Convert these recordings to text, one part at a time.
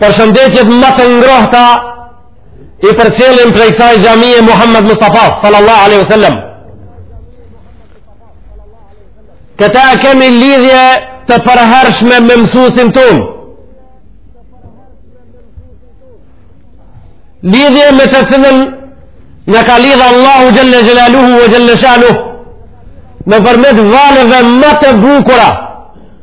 Përshëndetjet më të ngrohta i përcjellim prej kësaj xhamie Muhammed Mustafa, sallallahu aleyhi sallam. Që ta kemi lidhje të përhershme me mësuesin tonë. Lidhje me të cilën na ka lidhë Allahu xhel-le xhelaluhu ve xhel-le shanuhu nëpërmjet valëve më të bukura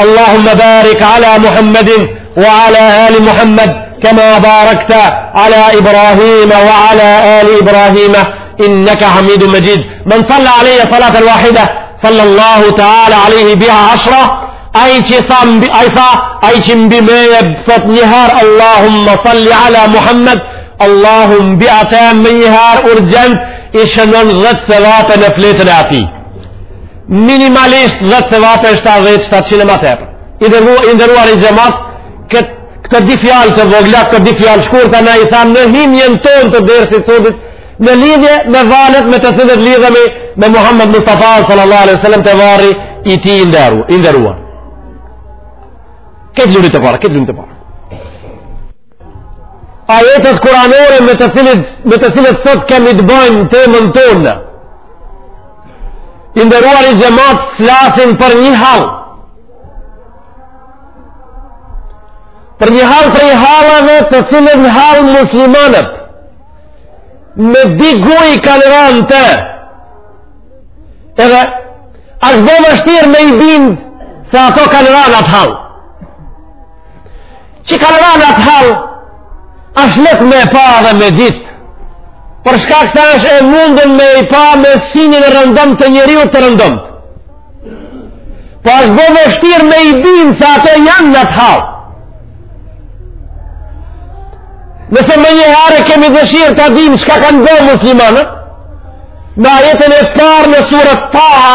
اللهم بارك على محمد وعلى آل محمد كما باركت على إبراهيم وعلى آل إبراهيم إنك حميد مجيد من صلى علي صلاة واحدة صلى الله تعالى عليه بها عشرة أيش صام بأيفا أيش بما يبفت نهار اللهم صل على محمد اللهم بأتام نهار أرجنت إشنن غد سوات نفلت راتي minimalisht 10 sevape 70 700 e më tepër. I nderuari xhemat këto dy fjalë të vogla, këto dy fjalë të shkurta na i thamë në hyrjen tonë të dersit të sodit në lidhje me valët me të cilat lidhemi me Muhammed Mustafa sallallahu alaihi wasallam te varri i tij i nderuar. Kjo ulëri e parë, këtë lumë të parë. Ajetet kuranore me të cilat sot kemi të bëjmë temën tonë. I nderuari xhemat flasin për një hall. Për një hall prej halleve në të cilin hall muslimanët me diku kanë ra në të edhe është bo vështirë me i bindë se ato kanë ra n'atë hall. Që kanë ra n'atë hall, është lehtë me pa dhe me ditë, për shkak se është e mundun me i pa me synin e rëndomtë të njeriut të rëndomtë. Po është bo vështirë me i bindë se ato janë n'atë hall. Nëse menjëherë kemi dëshirë ta dimë çka kanë bo muslimanët, në ajetin e parë në suren Taha,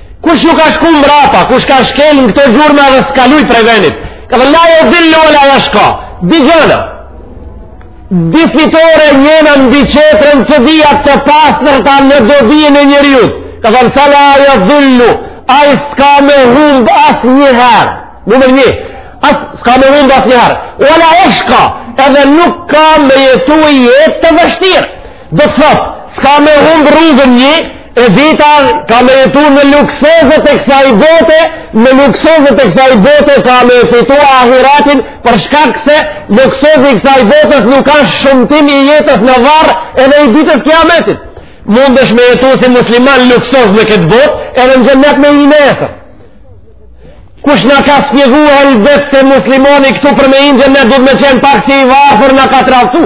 Kush i ka shku mbrapa, kush ka shkel në këto gjurmë dhe s'ka lujt prej venit. Ka thënë la jedil-lu ve la jeshka. Dy gjëna. Dy fitore njëna mbi tjetrën që të dyja të pastërta në dobinë e njeriut. Ka thënë fe la jedil-lu, ai s'ka me humb asnjëherë. Numër një, as s'ka me humb asnjëherë. Ve la jeshka, edhe nuk ka me jetu jetë të vështirë. Do të thotë, s'ka me humbë rrugën një, e dyta ka me jetu në luksozët e kësaj bote, në luksozët e kësaj bote ka me fitu ahiretin, për shkak se luksozët e kësaj bote nuk janë shëmtim i jetës në varr edhe i ditës kijametit. Mundesh me jetu si musliman luksoz në këtë botë, edhe në xhennet me hi nesër. Kush na ka shpjegu e lëbet se muslimani këtu për me hi në xhennet, duhet me qenë pak si i varfër na ka tradhtu.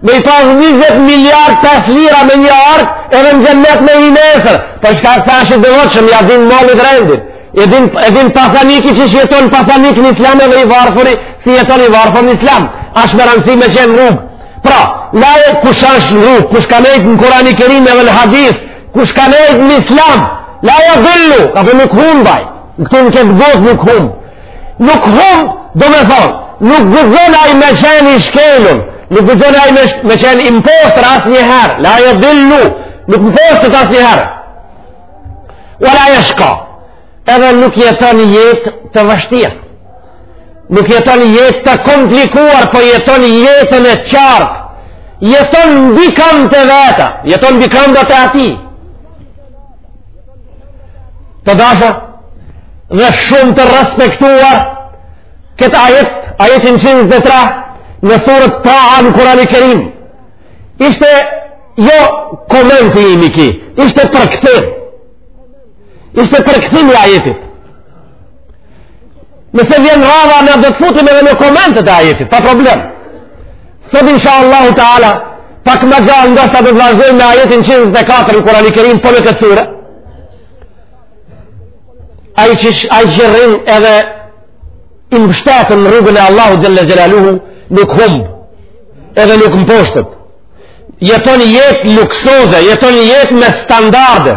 Me i pasë 20 miliard 5 lira me një arkë, edhe në xhennet me hi nesër, për shkak se asht i devotshëm, ja din mallit rendin. E din, e din pasaniki qysh jeton pasanik në islam edhe i varfëri, si jeton i varfër në islam. Ashtë me rëndësi me qenë rrugë. Pra, la je, kush është në rrugë, kush ka nejtë në kurani kerim edhe në hadith, kush ka nejtë në islam, la jedil-lu, ka për nuk humb ai, në këtu në këtë botë nuk humb. Nuk humb, do me thonë, nuk guxon ai me qenë i shkelun, nuk gëzën a i me, me qenë i mposhtur asnjëherë, la jedil-lu, nuk mposhtet asnjëherë. Ve la jeshka, edhe nuk jeton jetë të vështirë. Nuk jeton jetë të komplikuar, po jeton jetën e qartë. Jeton mbi kamb të veta, jeton mbi kamb të atij. Të dashur dhe shumë të respektuar këtë ajet, ajetin 123 në suret Taha në kurani kerim. Ishte jo komenti i imi, ky ishte përkthim. Ishte përkthim i ajetit. Nëse vjen radha, ne do të futim edhe në komentet e ajetit, pa problem. Sot, insha Allahu ta'ala, pak ma gjanë, ndoshta do të vazhdojmë me ajetin 124 në Kurani Kerim, po në këtë sure. Ai që rrin edhe mbështetën në rrugën e Allahut xhel-le xhelaluhu, nuk humb, edhe nuk mposhtet. Jeton jetë luksoze, jeton jetë me standarde,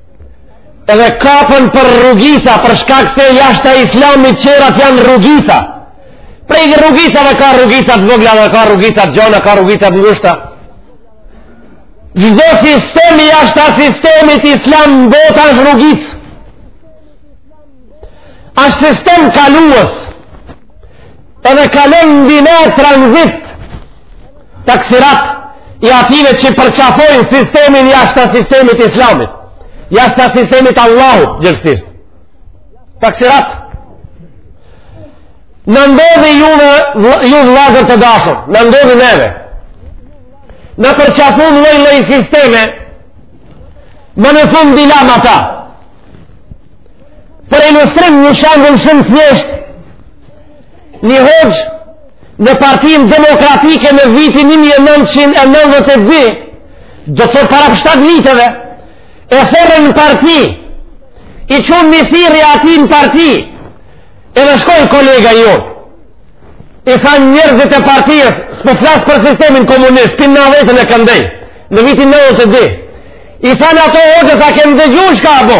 edhe kapën për rrugica për shkak se jashta islamit tjerat janë rrugica prej rrugicave ka rrugica të vogla dhe ka rrugica të gjona ka rrugica të ngushta çdo sistem jashta sistemit islam në botë është rrugicë është sistem kaluës Edhe kalon, e dini, tranzit taksirat i atyre që përqafojnë sistemin jashta sistemit islamit, jashta sistemit Allahut gjërësisht. Taksirat. Na ndodhi, ju vllazër të dashur, na ndodhi neve. Na përqafum lloj-lloj sisteme, më në fund i lamë ata. Për ilustrim një shambull shumë thjesht, Një hoxhë në partinë demokratike në vitin 1992, do të thotë para 7 viteve, e thërrën në parti, i çun një thirrje atij në parti, edhe shkoi kolega jonë, i thanë njerëzit e partijës, s'po flas për sistemin komunist, pej nandhetës e këndej, në vitin 92, i thanë ato hoxhës a ke ndëgju çka u bo,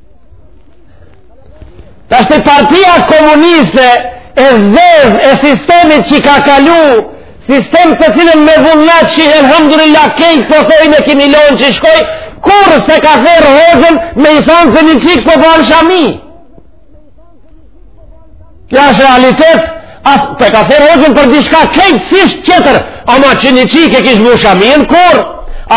Tashti partia komuniste e zezë e sistemit që ka kalu sistem të cilin me vullnet që elhamdulillah kejt po thojnë e kimi lonë që shkoi kurrë s'e ka thërrë hoxhën me i thonë se një çikë po ban shami Kjo është realitet, ose e ka thërrë hoxhën për diçka kejtësisht qetër, ama që një çikë e kish vu shaminë kurrë,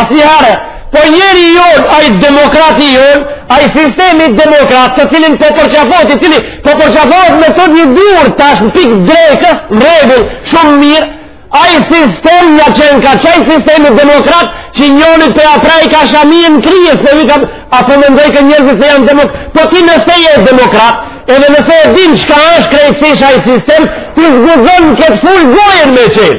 asnjëherë, po njeri i jonë, ai demokrati i jonë, ai sistemi demokrat, të cilin po përqafot, i cili po përqafot me të dy durt, tash në pikë drekës, në rregull, shumë mirë, Ai sistem na qenka, qaj sistemi demokrat që njonit për atra i ka shamija në krye, se vi ka, a po mendojke njerëzit se janë demokrat, po ti nëse je demokrat, edhe nëse e din çka është krejtësish ai sistem, ti s'guxon në këtë full gojën me çelë.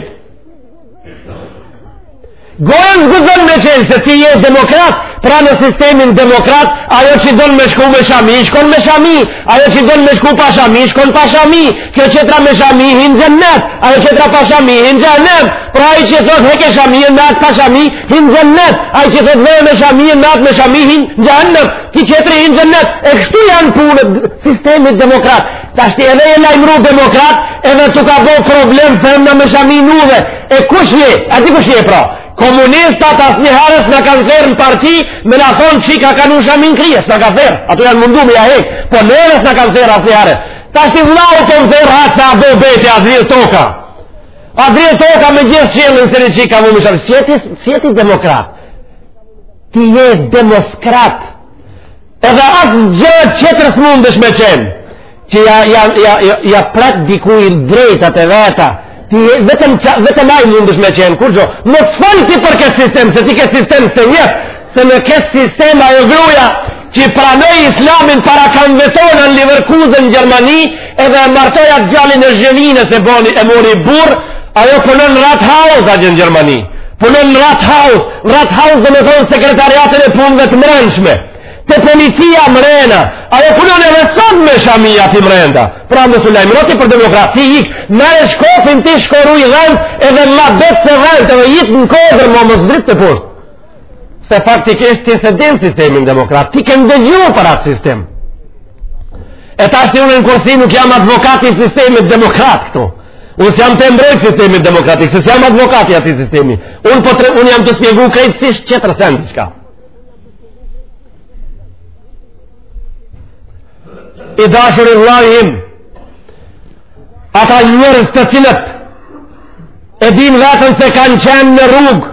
Gojën s'guxon me çelë se ti je demokrat, pra në sistemin demokrat, ajo që don me shku me shami, shkon me shami, ajo që don me shku pa shami, shkon pa shami, kjo qetra me shami, hin n'xhennet, ajo qetra pa shami, hin n'xhennet, pra ajo që thot heke shaminë, me atë pa shami, hin n'xhennet, ajo që thot veje shaminë, me atë me shami, hin n'xhennet, ky qetri hin n'xhennet, e kështu janë punët sistemit demokrat, Tashti edhe je lajmru demokrat, edhe t'u ka bo problem të emë në më shami nuve. E kush je? A ti kush je pra? Komunistat asnjëherë s'na kanë thërrë në parti, me na thonë çika ka vnu shami në krye, s'na ka thërrë. Ato janë mundu me ja hek, po neve s'na kanë thërrë asnjëherë. Tashti vllau të më thërrë hatë se a bo bete a dridhë toka. A dridhë toka me gjithë qiellin se një çikë ka vnu shami. S'je ti demokrat. Ti je demokrat. Edhe asnjë gjë qetër s'mundesh me qenë, që ja, ja, ja, ja, ja pret dikujt drejtat e veta, ti vetëm, qa, vetëm ai mundesh me qenë, kurgjo, mos fol ti për këtë sistem, se ti këtë sistem s'e njeh, se në këtë sistem ajo gruja, që pranoi islamin para kanë jeton në Leverkusen, Gjermani, Edhe e martoi atë djalin e zhjevine se boni e mori burrë, ajo punon në Rathaus atje në Gjermani. Punon në Rathaus, në Rathaus domethonë sekretariatin e punëve të mrenshme. Te policia mrena, ajo punon edhe sot me shami aty mrenda. Pra mos u lajmro ti për demokrat, ik more shkofin ti shko ruj dhent edhe ma betë se dhent edhe dhitë në kodër mo mos zbrit teposhtë. se faktikisht ti s'e din sistemin demokrat, ti ke ndëgju për atë sistem. E tashti unë në kursi nuk jam advokati i sistemit demokrat këtu. Unë s'jam tu mbrojt sistemit demokratik, se s'jam advokat i atij sistemi. Unë, po tre, unë jam tu spjegu krejtësisht qetër send diçka. I dashuri vllai im, ata njerëz të cilët, E din vetëm se kanë qenë në rrugë,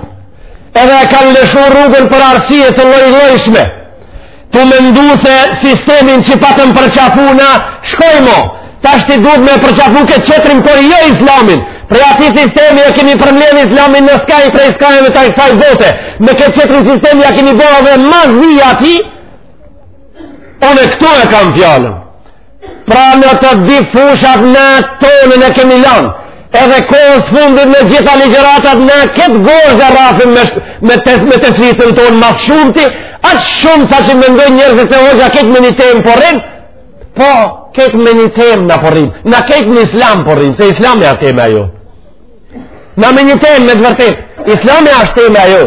edhe e kanë lëshu rrugën për arsye të llojllojshme, tu mendu se sistemin që patëm përqafu na shkoi mo, tashti duhet me përqafu këtë tjetrin por jo islamin, prej atij sistemi e kemi përmbledh islamin në skaj prej skajeve të kësaj bote, me këtë tjetrin sistem ia kemi bo edhe ma zi atij, unë këtu e kam fjalën, Pra në të dy fushat na tonën e kemi lanë, edhe kohës fundit me gjitha ligjëratat na këtë gozhdë e rrafim me, me, te, me tefritin tonë ma së shumti, aq shumë sa që mendojnë njerëzit se hoxha veç me një temë po rrin, po veç me një temë na po rrim, na veç në islam po rrim, se islam asht tema ajo. Në me një temë me të vërtetë, islam asht tema ajo.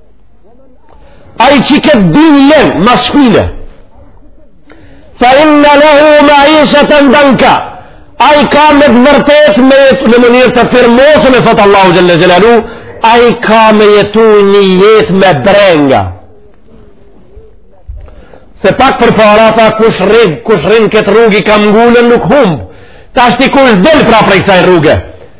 Ai që këtë din e len mas shpine. Fa inna lehu maishaten danka. Ai ka me të vërtetë me jetu në mënyrë të firmosme thotë Allahu Xhel-le Xhelaluhu, ai ka me jetu një jetë me brenga. Se pak përpara tha kush rrin, kush rrin këtë rrugë kamngulun nuk humb. Tashti kush del pra prej kësaj rruge.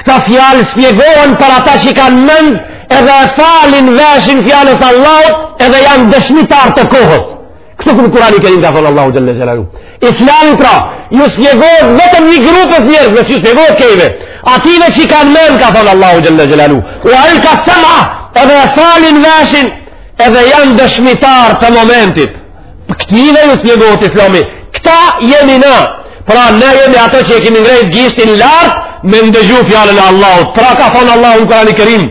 Këta fjalë spjegohen për ata që kanë mend edhe e falin veshin fjalës Allahut edhe janë dëshmitarë të kohës. Kështu në Kurani Kerim ka thonë Allahu Xhel-le Xhelaluhu. Islami pra, ju spjegohet vetëm një grupës njerëzve, s'ju spjegohet kejve. Atyne që kanë mend, ka thonë Allahu Xhel-le Xhelaluhu. Ev elka sem'a edhe e falin veshin edhe janë dëshmitarë të momentit. Po këtyne ju spjegohet islami. Këta jemi na. Pra na jemi ato që e kemi ngrejt gishtin lart me ndëgju fjalën e Allahut. Pra ka thonë Allahu në Kurani Kerim.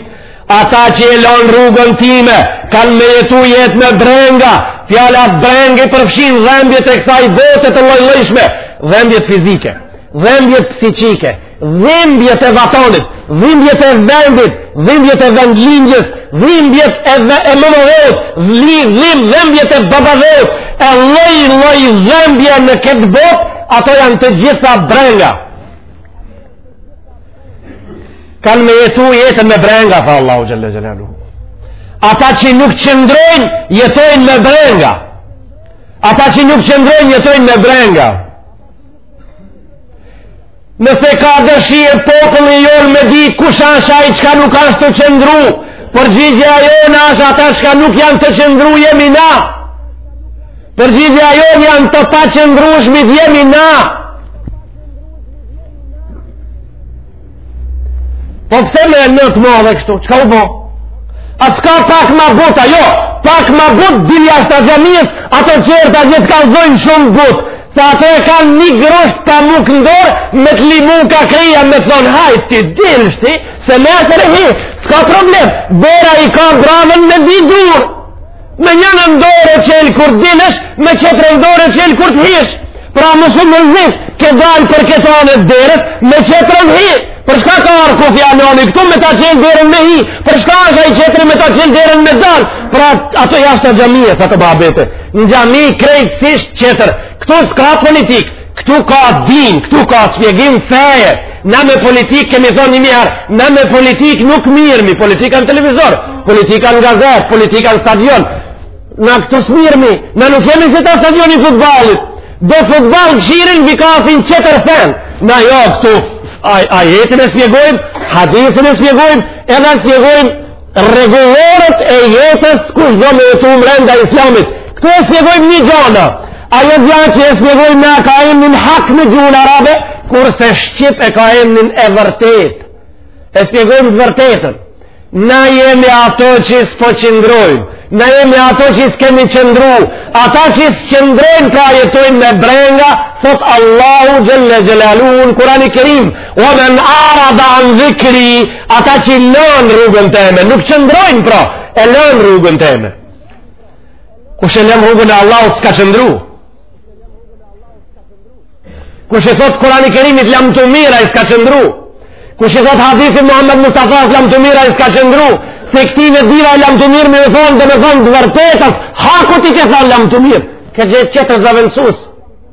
Ata që e lonë rrugën time, kanë me jetu jetë me brenga. Fjala brengë përfshin dhembjet e kësaj bote të llojllojshme. Dhembjet fizike, dhembjet psikike, dhimbjet e vatonit, dhimbjet e vendit, dhimbjet e vendlindjes, dhimbjet e, dhe, e mëmës vet, dhim, dhimbjet e babës vet, e lloj-lloj dhimbje në këtë botë, ato janë të gjitha brenga. Kanë me jetu jetën me brenga, tha Allahu Xhel-le Xhelaluhu. Ata që nuk qëndrojnë, jetojnë me brenga. Ata që nuk qëndrojnë, jetojnë me brenga. Nëse ka dëshirë populli jonë me di kush asht ai çka nuk asht tu qëndru, përgjigjja jonë asht ata çka nuk janë tu qëndru jemi na. Përgjigjja jonë janë të paqëndrushmit jemi na. Po pse me në të madhe kështu, çka u bo? A s'ka pak ma but, a jo, pak ma but, dil jashta xhamies, ato qertë atje të kallzojnë shumë but, se ato e kanë një grusht pamuk n'dorë, me të limu ka kreja me të thonë, hajt ti dil shti, se nesër hi, s'ka problem, dera i ka bravën me di durë, Me njanën dorë e çel kur të dilësh, me qetrën dorë e çel kur të hish. Pra mos u mërzit, ke dalë për këtë anë të derës, me qetrën hi. Për çka ka arë ku fja njani, këtu me ta çel derën me hi, për çka është ai qetri me ta çel derën me dalë. Pra ato jashta xhamies, ato muhabete. Në xhami krejtësisht qetër. Këtu s'ka politikë. Këtu ka din, këtu ka spjegim feje, na me politikë kemi thonë një mijë herë, na me politikë nuk mirremi, politika në televizor, politika në gazetë, politika në stadion, na këtu s'mirremi, na nuk jemi si te stadioni i futballit, te futball kshirin vikasin qetër sen, na jo këtu, ajetin e spjegojmë, hadisin e spjegojmë, edhe spjegojmë, Rregulloret e jetës kush do me jetu mrenda islamit. Këtu e shpjegojmë një gjo na. Ajo gja që e shpjegojmë e ka emnin hak në gjuhën arabe, kurse shqip e ka emnin e vërtetë. E shpjegojmë të vërtetën. Na jemi ato që s'po qëndrojmë. Na jemi ato që s'kemi qëndru. Ata që s'qëndrojnë pra jetojnë me brenga, thot Allahu xhelle xhelaluhu në Kurani Kerim. Ve men a'rada an dhikri, Ata që lënë rrugën teme, nuk qëndrojnë pra, e lënë rrugën teme. Kush e lënë rrugën e Allahut s'ka qëndru. Kush i thotë Kurani Kerimit lamtumirë ai s'ka qëndru. Kush i thotë hadithit Muhammed Mustafas lamtumirë ai s'ka qëndru. Se këtyne dyve lamtumirë me u thonë do me thonë të vërtetës, hakut i ke thonë lamtumirë. Ke gjet qetër zavendësus.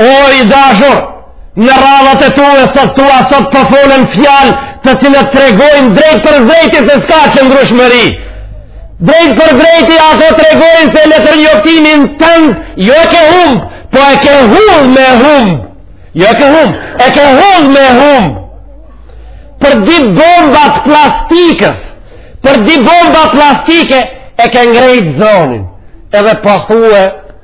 O i dashur, në radhët e tua sot tua sot po folen fjalë të cilat tregojnë drejtpërdrejti se s'ka qëndrueshmëri. Drejtpërdrejti ato tregojnë se letërnjoftimin tënd jo e ke humb, po e ke humb me humb. Jo e ke humb, e ke humb me humb. Për di bomba t'plastikës, për di bomba plastike e ke ngrejt zonin. Edhe po thue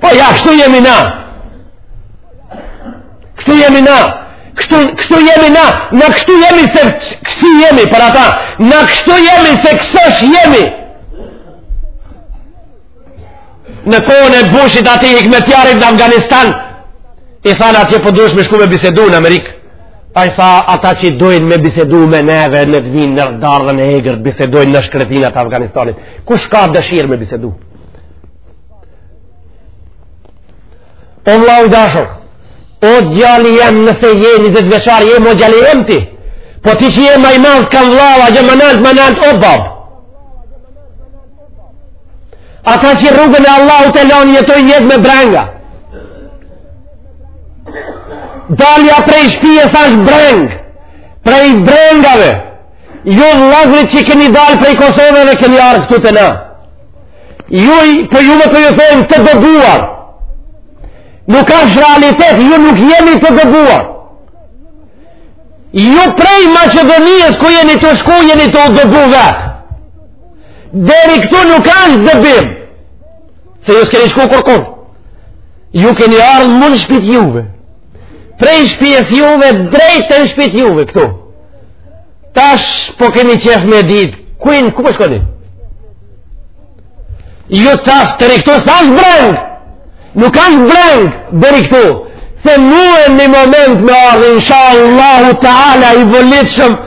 Po ja, kështu jemi na. Kështu jemi na. Kështu, kështu jemi na. Na kështu jemi se kësi jemi për ata. Na kështu jemi se kësosh jemi. Në kohën e Bushit atij Hikmetjarit në Afganistan, i thanë atje po dush me shku me bisedu në Amerikë. Pa i tha, ata që dojnë me bisedu me neve le të vijnë në dardhën e egër, bisedojnë në shkretinat e Afganistanit. Kush ka dëshirë me bisedu? O vllau i dashur, o djali jem nëse je njëzet vjeçar, je mo djali jem ti. Po ti që je ma i madhë t'kam vlla, axhë më naltë, më naltë, o babë. Ata që rrugën e Allahut e lanë jetojnë jetë me brenga. Dalja prej shpijes ashtë breng, prej brengave, ju vllaznit që keni dal prej Kosove dhe keni ardhë këtu te na. Ju, po po ju, me të, po ju thojmë të dëbuar, nuk ashtë realitet, ju nuk jeni të dëbuar. Ju prej Maqedonisë ku jeni tu shku, jeni tu u dëbu vetë. Deri këtu nuk ashtë dëbim. Se ju s'keni shku kurrkun. Ju keni ardhë mu n'shpi t'juve. Prej shpijes juve, drejt e n'shpi t'juve, këtu. Tash po kemi qef me dit, kujn, ku po shkoni? Ju tash deri këtu, s'është breng? Nuk është breng, deri këtu. Se mujke një moment me ardhë, insha Allahu Teala i volitshëm,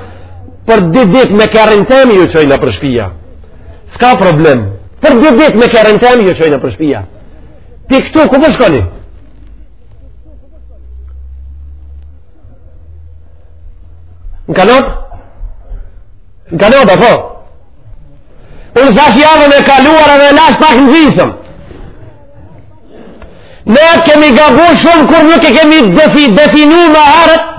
për dy ditë me kerrin tem ju çoj nëpër shpia. S'ka problem. Për dy ditë me kerrin tem ju çoj nëpër shpia. Prej këtu, ku po shkoni? Në Kanadë? Në Kanadë, apo? Unë thash javën e kaluar edhe lash pak në xhizëm. Ne kemi gabu shumë kur nuk e kemi defi, definu në arët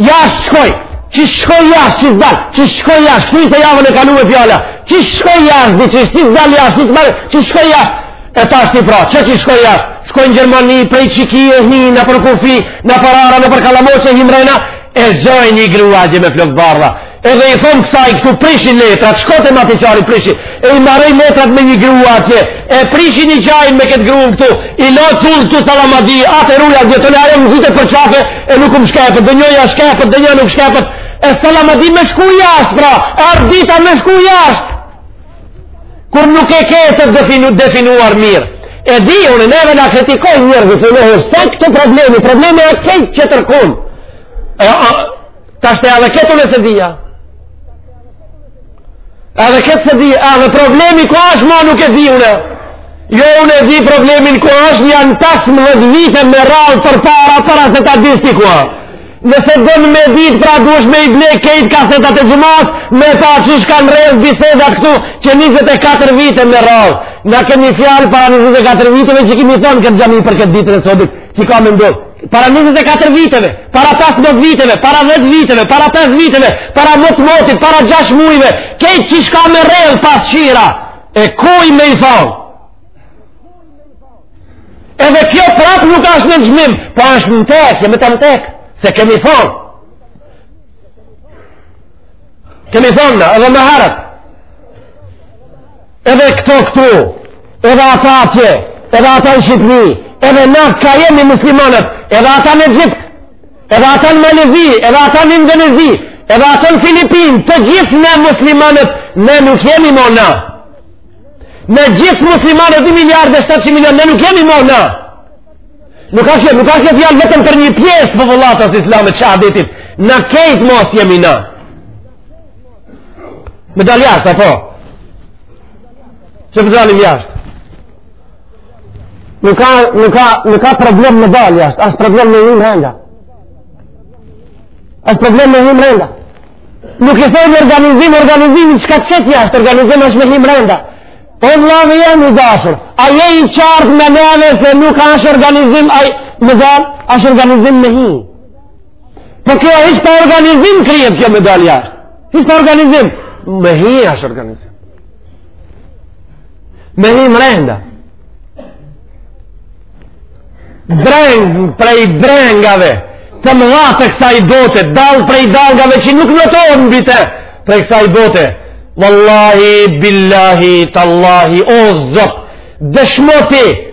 Jashtë shkoj, që shkoj jashtë, që s'dal, që shkoj jashtë, kështu ishte javën e kalume fjala, që shkoj jashtë, dhe që ishte s'dal jashtë, që s'dal, që shkoj jashtë, e tashti pra, që që shkoj jashtë, shkoj në Gjermani, prej qiki e hini, nëpër kufi, nëpër ara, nëpër kallamoqe, hin mrena, e zoj një grua atje me flokë t'bardha, Edhe i thonë kësaj këtu prishin letrat, shko të mati qari prishin, e i marr letrat me një grua atje, e prishin i qajnë me këtë gruën këtu, i la cullë këtu salamadi, atë e ruja dhe të le ajo më zuni për qafe, e nuk më shkepët, dhe njoja shkepët, dhe njoja nuk shkepët, e salamadi me shku jashtë, pra, e ardita me shku jashtë, kur nuk e ke të definu, definuar mirë. E di, unë neve na kritikojnë njerëzit, thonë, se këtë problemi, problemi e kejtë që tërkun, Tashti edhe këtu unë s'e di. Edhe këtë s'e di, edhe problemi ku ashtë ma nuk e di unë. Jo unë e di problemin ku ashtë janë 15 vite me radhë për para para se ta dish ti ku ashtë. Nëse don me ditë pra duhesh me i ble kejt kasetat e xhumasë, me pa që çka kanë rrjedh biseda këtu qe 24 vite me radhë. Ne kemi fjalë para 24 viteve që kemi thonë n'këtë xhami për këtë ditën e sotit, që ka me ndodhë. para 24 viteve, para 15 viteve, para 10 viteve, para 5 viteve, para mot motit, para 6 mujve, kejt çishka me rrjedh pas shira, e kuj me i thonë. Edhe kjo prap nuk ashtë në gjmim, pa po ashtë në tek, jemi të në tek, se kemi thonë. Kemi thonë, edhe më herët, Edhe këto këtu, edhe ata atje, edhe ata në Shqipëri, edhe na ka jemi muslimanët, edhe ata në Egjipt, edhe ata në Malezi, edhe ata në Indonezi, edhe ata në Filipinë, të gjithë ne muslimanët, ne nuk jemi mo na. Ne gjithë muslimanët 2 miliardë e 700 milion, ne nuk jemi mo na. Nuk ka fjalë, nuk ka fjalë fjalë vetëm për një pjesë të popullatës islame të shahadetit. Na kejt mos jemi na. Me dalë jashtë, apo? Që të dalim jashtë? Nuk ka, nuk ka, nuk ka problem me dalë jashtë, asht problem me hi mrenda. Asht problem me hi mrenda. Nuk i thonë organizim, organizim, çka qet jashtë, organizim është me hi mrenda. Po vëllavi jem i dashur. A je i qartë me neve se nuk është organizim ai me dal, është organizim me hi. Po kjo hiç pa organizim krijet kjo me dal jashtë. Hiç pa organizim. Me hi është organizim. Me hi mrenda. Breng prej brengave të mëdha të kësaj bote, dallg prej dallgave që nuk do të na mbyte, prej kësaj bote. Wallahi, billahi, tallahi, o zot, dëshmoti,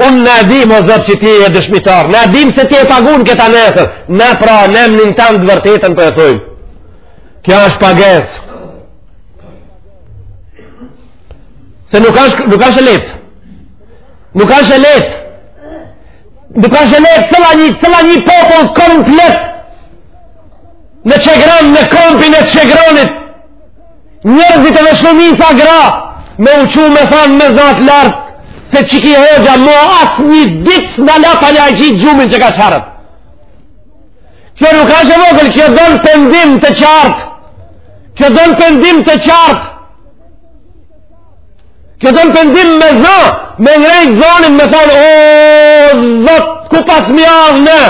Unë na e dimë o Zot që ti je dëshmitar, na e dimë se ti e pagun këta nesër, ne pra ne më një tanë të vërtetën po e thojmë. Kjo është pagesë. Se nuk është, nuk është e lehtë. Nuk është e lehtë. Nuk është e lehtë cila një, cila një popull komplet në Çegran, në kampin e Çegranit, Njerëzit edhe shumica gra me u çu me thonë me za të lartë se qiki hoxha mo as një ditë na la pa na e qit gjumin që kaq herët. Kjo nuk a aq e vogël, kjo don pendim të qartë. Kjo don pendim të qartë. Kjo don pendim me za, me ngrejt zonin me thonë, o, zot, ku paskemi ardhë ne?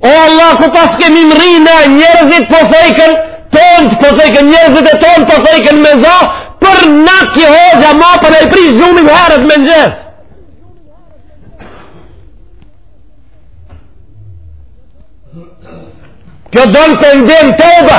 O Allah, ku paskemi mrri na, njerëzit po thojken tond, po thojken njerëzit e tond, po thojken me za, po na ky hoxha ma po na e prish gjumin herët mëngjes. Kjo don pendim, toba,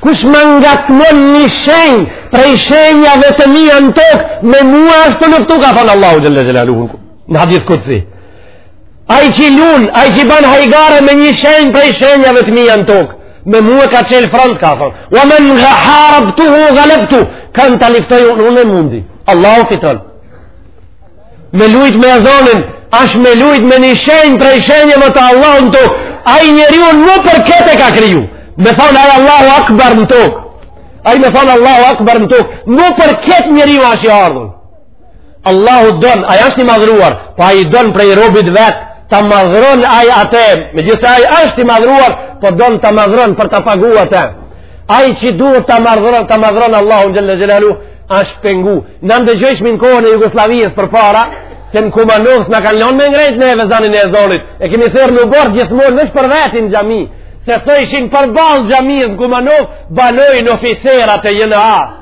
Kush ma ngacmon një shenjë prej shenjave të mia në tokë, me mua është tu luftu, ka thënë Allahu Xhel-le Xhelaluhu në hadith kudsi. Ai që lun, ai që ban hajgare me një shenjë prej shenjave të mia në tokë, me mua ka çel front, ka thënë. Wa man harabtuhu galebtu, kan ta luftoj unë e mundi. Allahu fiton. me lujt me ezonin ashtë me lujt me një shenjë prej shenjave të Allahut në tokë ai njeriun mu për kete e ka kriju me thonë ai Allahu akbar në tokë ai me thonë Allahu akbar në tokë mu për ketë njeriu ashtë i ardhën Allahu don, ai ashtë i madhruar po ai don prej robit vetë ta madhron ai atë megjithëse ai ashtë i madhruar po don ta madhron për ta pagu atë ai që duhet ta madhron ta madhron Allahun xhel-le xhelaluhu Ashtë pengu. Na e dëgjojshmi në kohën e Jugosllavisë përpara, se në Kumanovë s'na kanë lonë me ngrejt neve zanin e ezonit. E kemi thirr në oborr gjithmonë veç për veti në xhami. Se ishin përballë xhamisë në Kumanovë, banojnë oficerat e JNA-së.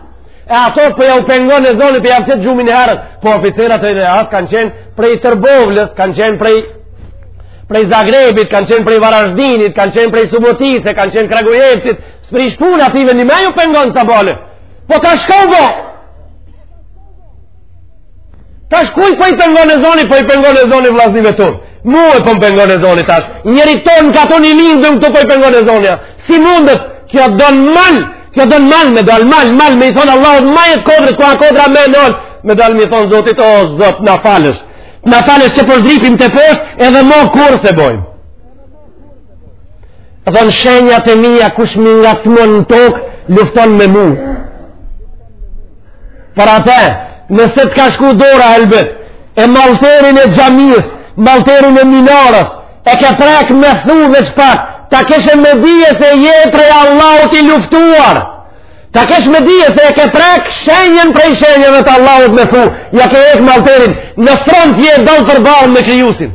E ato po ja u pengon ezoni po ja u qet gjumin herët. Po oficerat e JNA-së kanë qenë prej Tërbovlës, kanë qenë prej prej Zagrebit, kanë qenë prej Varazhdinit, kanë qenë prej Subotice, kanë qenë Kragujevcit, s'prish punë atyve një me ju pengon sabahle. Po tash çka u bo! Tash kuj po i pengon ezoni, po i pengon ezoni vllaznive tonë. Mu e po më pengon ezoni tash. Njeri tonë ka tonë i lindë këtu po i pengon ezoni. Si mundët, kjo don mal, kjo don mal me dalë, mal, mal, me i thonë Allahut, majet kodrës, ku a kodra ma e naltë, me dalë me i thonë zotit, o zot, na falësh. Na falësh se po zhdrypim teposhtë, edhe mo kurrë s'e bojmë. Dhe në shenjat e mija kush m'i ngacmon në tokë, lufton me mu. Për atë, nëse të ka shku dora elbet, e malterin e xhamisë, malterin e minarës, e ke prek me thu veç pak, ta kesh me dije se je prej Allahut i luftuar. Ta kesh me dije se e ke prek shenjën prej shenjave të Allahut me thu, ja ke hek malterin, në front je dalë përballë me krijusin.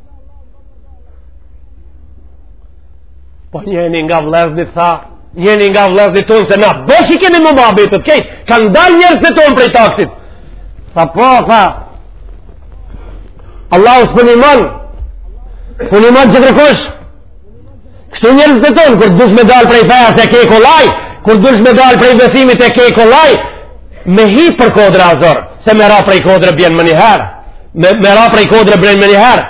Po njëni nga vllaznit tha, njëni nga vllaznit tonë se na bësh i kemi më babitët, krejt, kanë dalë njerëz të tonë prej taksit. Tha po, tha, Allahu s'po i man, po i man që të rëkoshë, Kështu njerëz të tonë, kur dush me dalë prej fejës e ke kollaj, kur dush me dalë prej besimit e ke kollaj, me hip për kodre a zor, se me ra prej kodrë bjenë më njëherë, me, me ra prej kodrë bjenë më njëherë.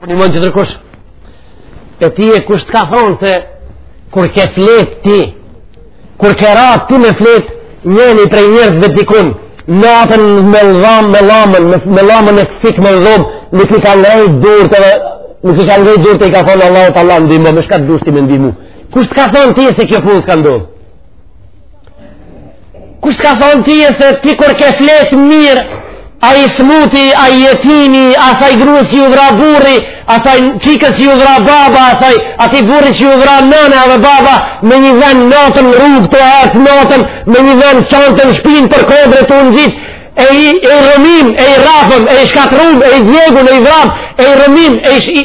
Për një mund qetërkush, e tye kush të ka thonë se kur ke flet ti, kur ke ra ti me flet njëni prej njerëzve dikun, natën në dhomë, me llamën, me llamën e fik në dhomë, në të ka ngrejt durët edhe, në të ka ngrejt durët e i ka thonë Allah, Allah, ndihmë, me çka të dush ti më ndihmo. Kush të ka thonë tye se kjo punë s'ka ndodhë? Kush të ka thonë tye se ti kur ke fletë mirë, ai i smuti, ai jetimi, asaj grusë që ju vra burri, asaj çikës që ju vra baba, asaj, atij burri që ju vra nana edhe baba, me një vend natën në rrugë tu ec natën, me një vend çantën në shpinë për kodre tu u ngjit, e i rrënum, e i rrafëm, e i shkatrrum, e i djegun, e i vram, e i rrënum, e i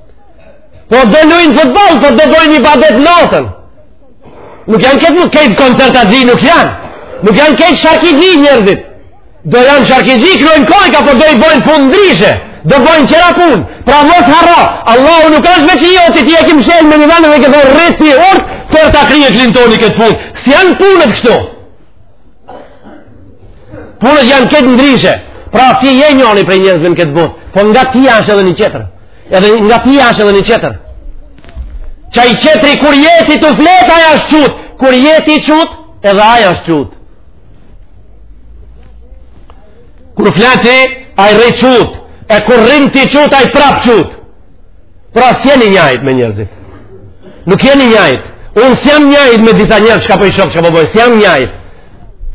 Po do lujnë futboll, po do bojnë ibadet natën. Nuk janë kejt, nuk kejt koncertaxhi, nuk janë. Nuk janë kejt sharkixhi njerzit. Do janë sharkixhi, knojnë kojka, po do i bojnë punë ndryshe. Do bojnë qera punë. Pra mos harro, Allahu nuk është veç i joti, ti je mshelë me një vend edhe rri ti urtë, po ta kryen Klintoni këtë punë. S'janë punët kështu. Punët janë kejt ndryshe. Pra ti je njëri prej njerëzve në këtë botë, po nga ti është edhe një tjetër. Edhe nga ti është edhe një tjetër. Qaj qetri kur je ti tu fletë aj është çutë, kur je ti çutë edhe aj është çutë. Kur fle ti ai rri çutë, e kur rrin ti çutë ai prapë çutë. Pra s'jeni njajt me njerëzit. Nuk jeni njajt. Unë s'jam njajt me disa njerëz çka po i shoh çka po bojnë. S'jam njajt.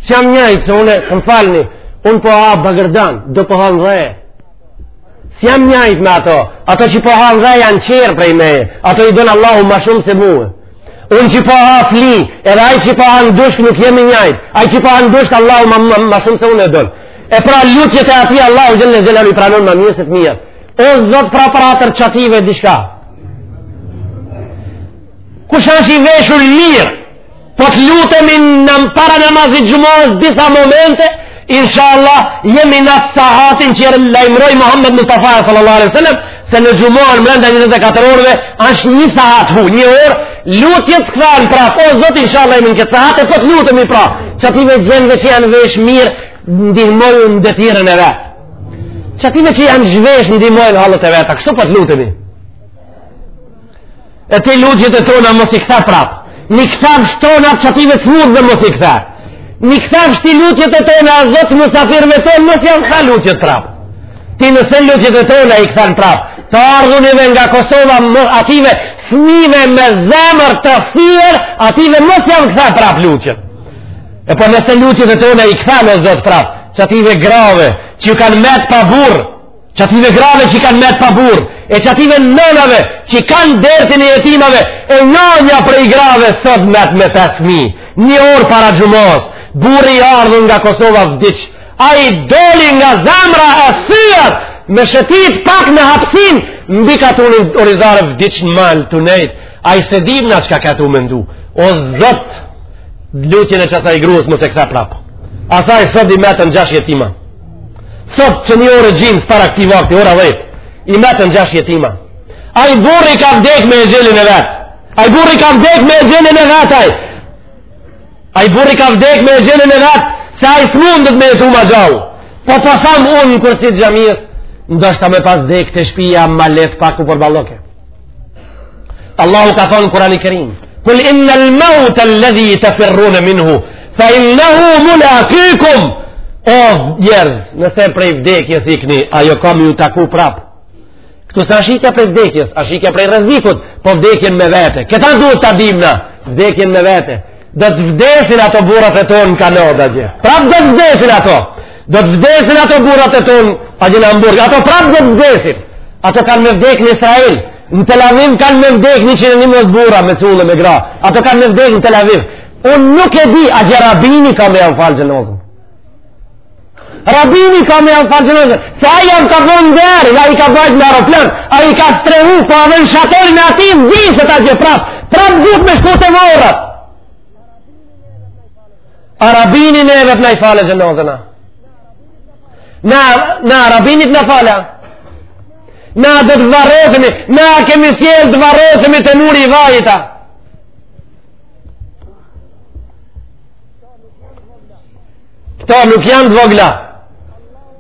S'jam njajt se unë, të më falni. Unë po ha bagërdan, do po hanë dhe. S'jam njajt me ato. Ato që po hanë dhe janë qerë prej meje. Ato i don Allahu ma shumë se mue. Unë që po ha fli, edhe aj që po ha dushk nuk jemi njajt. Aj që po ha dushk, Allahu ma, ma, ma shumë se unë e don. E pra lutjet e atij Allahu xhel-le xhelal i pranon ma mirë se të mijat. O zot pra pra atër qative diçka. Kush është i veshur mirë, po të lutemi ne para namazit xhumasë disa momente, inshallah jemi në atë sahatin që e lajmëroi Muhammed Mustafa sallallahu alaihi sallam, se në xhuma mrenda 24 orëve është një sahat hu, një orë, lutjet s'kthehen prap, o zot inshallah jemi në këtë sahat, e po të lutemi pra, qative gjindve që janë vesh mirë, ndihmoj në detyrën e vetë. Qative që janë zhvesh ndihmoj në hallet e veta, kështu po të lutemi. E ti lutjet e tona mos i kthe prap. N'i kthefsh tonat, qative të smurëve mos i kthe. N'i kthefsh ti lutjet e tona a zot musafirëve tonë, mos jau kthe lutjet prap. Ti nëse lutjet e tona i kthen prap. Të ardhunive nga Kosova ative fmive me zemër të thyer, ative mos jau kthe prap lutjet. E po nëse lutjet e tona i kthen o Zot prapë, qative grave, që ju kanë met pa burrë, qative grave që kanë met pa burrë, e qative nanave që kanë dertin e jetimave, e nanja prej grave sot met me pesë fmij, një orë para xhumas, burri i ardhun nga Kosova vdiq, ai doli nga zemra e thyer, me shetit pak në hapsin, mbi katun Orizare vdiq në mal tu nejt, ai s'e dimna çka ka tu mendu, o Zot, Lutjen e qasaj grues mos e kthe prapë. Asaj sot i metën gjash jetima. Sot qe një orë e gjysmë para këtij vakti, ora dhjetë, i metën gjash jetima. Ai burri ka vdek me exhelin e vet. Ai burri ka vdek me exhelin e vet, ai. Ai burri ka vdek me exhelin e vet, se ai s'mundet me jetu ma gjatë. Po pasam unë në kursi t'xhamies, ndoshta me pas vdek te shpia ma lehtë pak u përballoke. Allahu ka thonë në Kurani Kerim, Kul inna l'mauta l'edhi tefirrune minhu, fa innahu mulakikum, o njerëz, nëse prej vdekjes ikni, ajo ka me ju taku prap. Këtu s'ash ikja prej vdekjes, ash ikja prej rrezikut, po vdekjen me vete. Këta duhet ta dimna, vdekjen me vete. Do të vdesin ato burrat e tonë në Kanada, atje. Prap do të vdesin ato. Do të vdesin ato burrat e tonë atje në Hamburg. Ato prapë do të vdesin. Ato kanë me vdekë në Izrael. Në Tel Aviv kanë me vdekë 111 burra me cullë me gra. Ato kanë me vdekë në Tel Aviv. Unë nuk e di atje rabini ka me jav fal xhenazen. Rabini ka me jav fal xhenazen. Se ai jav ka bo nderin, ai i ka bajt në aeroplan, ai i ka strehu, po a vën shatorin e ati, vdes edhe atje prapë. Prapë duhet me shku te vorret. A rabini neve të na i falë xhenazen a. Na, na rabini t'na falë a. Na do të varrosemi, na kemi sjellë të varrosemi te muri i vajit a. Këto nuk janë të vogla.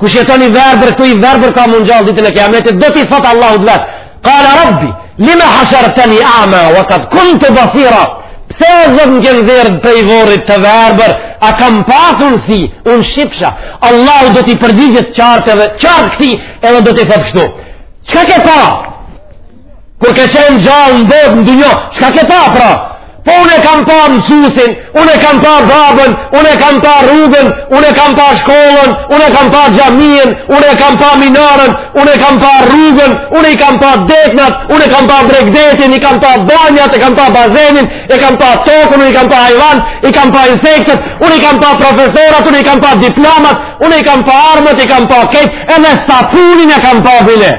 Kush jeton i verbër ktu, i verbër ka m'u ngjallë ditën e kiametit, do t'i thotë Allahut të vet. Kale rabbi, lima hashartani ama, wa kad kuntu basira, pse o Zot më ke nxjerrë prej vorrit të verbër, a kam pasun sy, unë shifsha, Allahu do t'i përgjigjet qartë edhe, qartë këtij, edhe do t'i thotë kështu. Çka ke pa? Kur ke qenë gjallë në botë në dynjo, çka ke pa pra? Po unë e kam pa mësusin, unë e kam pa babën, unë e kam pa rrugën, unë e kam pa shkollën, unë e kam pa xhamien, unë e kam pa minarën, unë e kam pa rrugën, unë i kam pa detnat, unë e kam pa bregdetin, i kam pa banjat, e kam pa bazenin, e kam pa tokën, unë i kam pa hajvan, i kam pa insektet, unë i kam pa profesorat, unë i kam pa diplomat, unë i kam pa armët, i kam pa kejt, edhe sapunin e kam pa bile.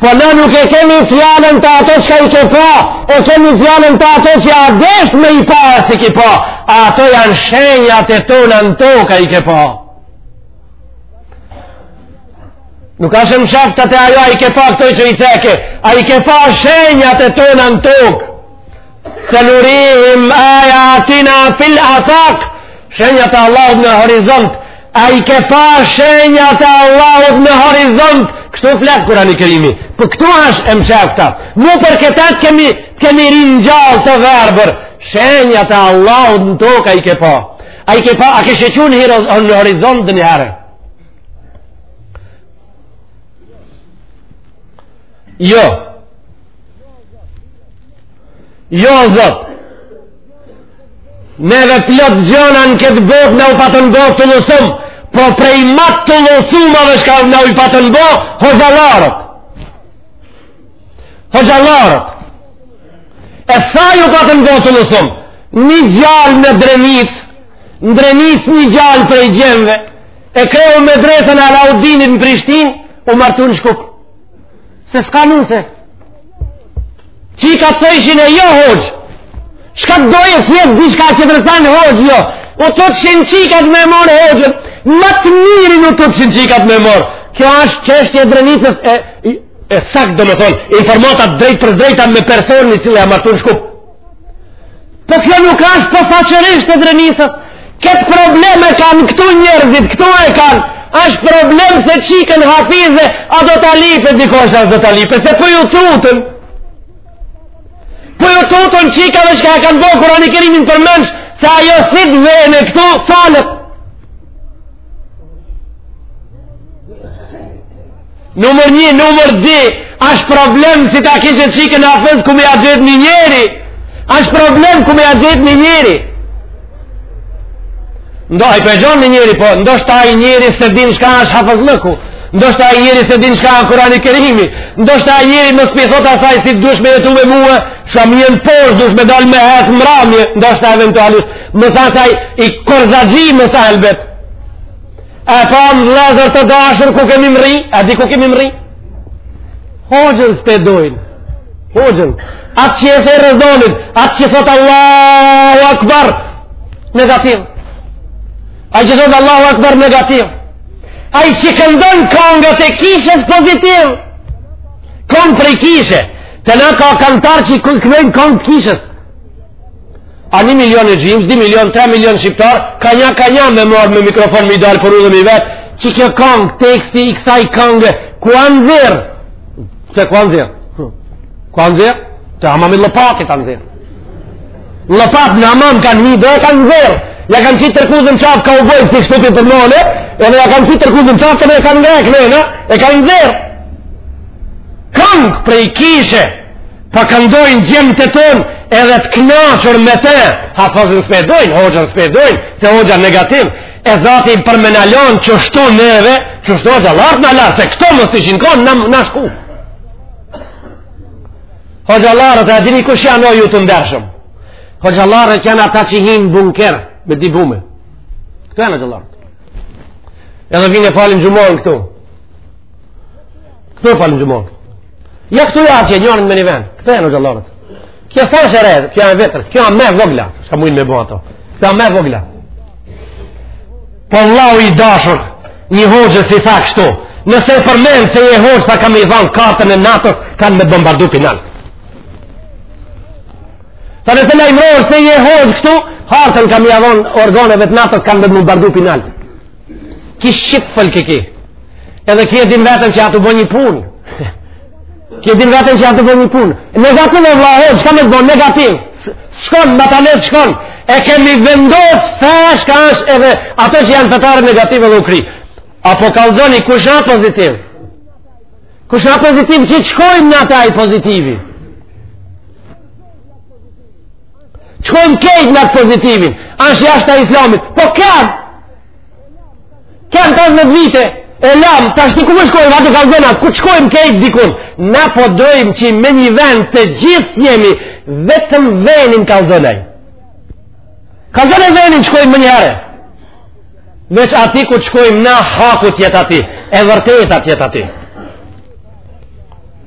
Po ne nuk e kemi fjalën te ato çka i ke pa, e kemi fjalën te ato që a dasht me i pa e s'i ki pa, a ato janë shenjat e tona në tokë a i ke pa. Nuk ashtë e mshefta te ajo a i ke pa këto që i ceke, a i ke pa shenjat e tona në tokë. Senurihim ajatina fil afak, shenjat e Allahut në horizont, a i ke pa shenjat e Allahut në horizont, kështu flet Kurani Kerimi, po këtu është e mshefta, mu për këta kemi, kemi ringjallë të verbër, shenjat e Allahut në tokë a i ke pa, a i ke pa, a ke shequ në horizont ndonjëherë, Jo. Jo, zot. Neve plot gjana në këtë botë na u patën bo tullusum, po prej ma tullusumave çka na u patën bo, hoxhallarët. Hoxhallarët. E sa ju patën bo tullusum? Një djalë në Drenicë, në Drenicë një djalë prej djemve, e kreu medresen e Alaudinit në Prishtinë, u martu në Shkup. Se s'ka nuse. Çikat thojshin e jo hoxhë. Çka të dojë le t'jetë diçka tjetër sall hoxhë jo. U tutshin çikat me marrë hoxhë. Ma të mirin u tutshin çikat me marrë. Kjo është çështje e Drenicës e... E saktë domethonë, informatat drejtpërdrejta me personin i cili a martu në Shkup. Po kjo nuk është posaçërisht e Drenicës. Këtë problem e kanë këtu njerëzit, këtu e kanë. është problem se çikën hafize, a do ta lype, dikush a do ta lype, se po ju tuten. Po ju tuten çikave çka e kanë bo Kurani Kerimin përmensh, se ajo si të vene këtu, falet. Numër një, numër dy, është problem si ta kishe çikën hafëz ku me ia gjetë një njeri. është problem ku me ia gjetë një njeri. Ndo, pe gjon një njeri, po, ndoshta ai njeri s'e din çka është hafëzllëku. Ndoshta ai njeri s'e din çka është Kurani Kerimi. Ndoshta ai njeri mos p'i thot asaj si dush me jetu me mue, shamijen posht, dush me dalë me hec n'mramje, ndoshta eventualisht. Më tha ai korzaxhi më tha helbet. E pamë po, vllezër të dashur ku kemi mrri, a di ku kemi mrri? Hoxhën s'pe dojnë, hoxhën, atë që e thërr ezanin, atë që thotë Allahu Akbar, negativ. Ai që thotë Allahu Akbar, negativ. Ai që këndon kongët e kishës pozitiv, kongë prej kishe, te na ka kangtar që këndon kongët kishës, A një milion e gjymës, di milion, tre milion shqiptar, ka një, ka një me marë me mikrofon me i dalë për udhë me i vetë, që kjo kongë, teksti i kësaj konge, ku a nxerr? Se ku a nxerr? Hm. Ku a nxerr? Te hamami lëpakit e kanë nxerr. Lëpat në hamam kanë hi, dhe e kanë nxerr. Ja kanë qitë tërkuzën qafë, ka u bojë si shtëpi për mëne, edhe ja kanë qitë tërkuzën qafë, të me e kanë ngrehë, ne, ne, e kanë nxerr. Kongë prej kishe, Pe këndojnë djemtë tonë edhe të knaqur me te, hafëzin s'pe dojnë, hoxhën s'pe dojnë, se hoxha negativ, e zati për me në lanë që shto neve, që shto hoxhallarët në lartë, se këto më së të shinë konë në, në shku. Hoxhallarët, a e dini kush janë o ju të ndershëm. Hoxhallarët janë ata që hinë bunker, me di bume. Këto janë hoxhallarët. Edhe vinë e falin xhumanë këtu. Këto falin xhumanë këtu. Ja këtu ja atje, njërën me një vend. Këta janë hoxhallarët. Kjo sa është e redhë, kjo â vjetër, kjo â ma e vogla. S'ka mujt me bo ato. Kjo â ma e vogla. Po vllau i dashur, një hoxhë si tha kështu. Nëse përmend se një hoxhë ka me i dhanë hartën e NATO, kanë me bombardu pinal. Ta nëse lajmërojë se një hoxhë këtu, hartën ka me ia dhanë organeve të NATO-s, kanë me bombardu pinal. Ki shqip fol ki ki. Edhe ki e din veten që â tu bo një punë. Ki e din veten që â tu bo një punë. Negativ e vlla, e, çka me të bo, negativ. Shkon, ma ta nëzë shkon. E kemi vendos, fa, shka është, edhe ato që janë fetare negativ edhe u kry. Apo kallzoni, kush â pozitiv? Kush â pozitiv që shkojmë n'ataj pozitivi? Shkojmë kejt në atë pozitivin, ashtë jashta islamit, po kem kanë pesëdhjetë vite, e lamë, tash ti ku me shkojmë, atë kallzona, ku të shkojmë kejt dikun, na po dojmë që me një vend të gjithë jemi, vetëm venin kallzonaj. Kallzonaj venin shkojmë menjëherë, veç ati ku të shkojmë na haku t'jetë ati, e vërteta t'jetë ati.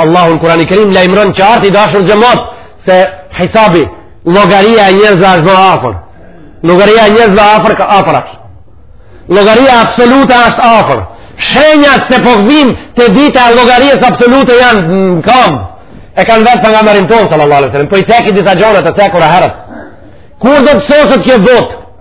Allahu në Kurani Kerim lajmëron qartë i dashur xhemat se hisabi, llogaria e njerëzve është bërë afër. Llogaria e njerëzve afër ka afër. Llogaria absolute është afër. Shenjat se po gdhim te dita e llogarisë absolute janë në kam. E kanë vetë pejgamberin tonë, sallallahu alejhi ve sel-lem. Po i ceki disa gjonat e cekura herët. Kur do të soset kjo botë?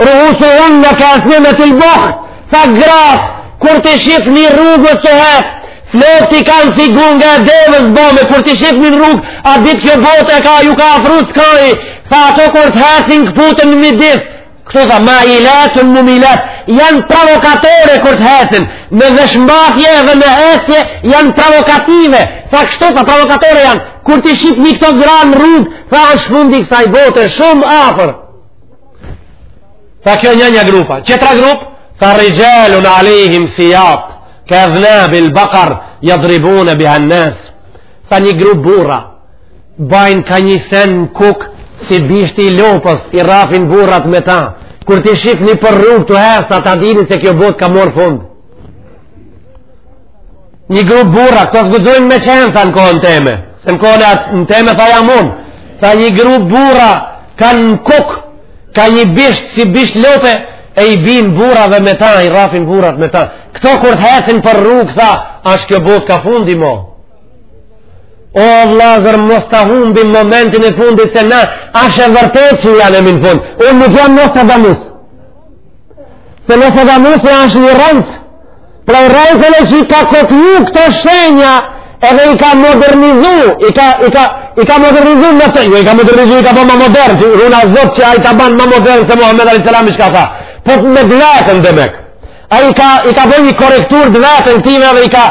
Ruusuhunne ke esnimetil buht, tha gratë, kur t'i shifni rrugës tu hecë, Flokët i kanë si gunga e devës bëme, kur t'i shifni në rrugë, at ditë kjo botë e ka, ju ka afru skaj, tha ato kur t'hecin këputen në midis, këto tha, mailat, mumilat, janë provokatore kur t'hecin, në veshmbathje dhe në hecje, janë provokative, tha kështu tha, provokatore janë, kur t'i shifni këto gra në rrugë, tha është fundi i kësaj bote, shumë afër, Tha kjo njanja grupa. Qetra grup, tha rixhalun alejhim sijat, ke edhnabil bakar, jadribune bihan nas. Tha një grup burra, bajnë ka një sen në kuk, si bishti i lopës, i rrafin burrat me ta. Kur t'i shifni për rrugë tu hecë, tha ta dini se kjo botë ka morrë fund. Një grup burra, këta s'gudzojnë me qenë, tha në kohën teme. Se në kohën teme, tha jam unë. Tha një grup burra, kanë në kuk, ka një bisht, si bisht lope, e i bin burrave me ta, i rrafin burrat me ta. Këto kur të hecin për rrugë, tha, ashtë kjo botë kah fundi mo. O, vlazër, mos ta humbim momentin e fundit, se na, ashtë e vërtetë që jemi në fund. Unë nuk jam Nostradamus. Se Nostradamusi ashtë një rrenc, pra ai rrenci që i ka kopju këto shenja, edhe i ka modernizu, i ka, i ka, i ka modernizu në të, jo i ka modernizu, i ka bo ma modern, që runa Zot që ai ta banë ma modern se Muhammed alejhi selami çka tha, po me t'veten dhe me, ai ka, i ka bo një korrekturë t'veten time dhe i ka,